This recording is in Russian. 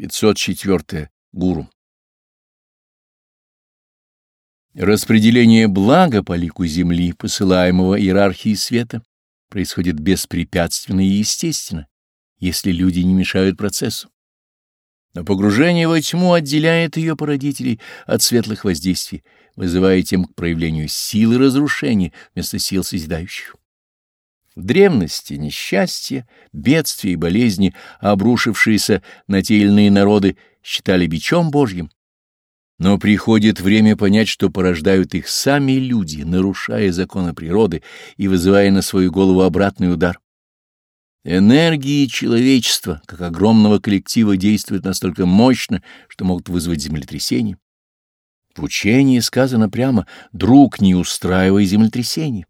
504. Гуру. Распределение блага по лику Земли, посылаемого иерархии света, происходит беспрепятственно и естественно, если люди не мешают процессу. Но погружение во тьму отделяет ее породителей от светлых воздействий, вызывая тем к проявлению силы разрушения вместо сил созидающих. Древности несчастья, бедствия и болезни, обрушившиеся на те или иные народы, считали бичом Божьим. Но приходит время понять, что порождают их сами люди, нарушая законы природы и вызывая на свою голову обратный удар. Энергии человечества, как огромного коллектива, действуют настолько мощно, что могут вызвать землетрясение. В учении сказано прямо «друг, не устраивай землетрясение».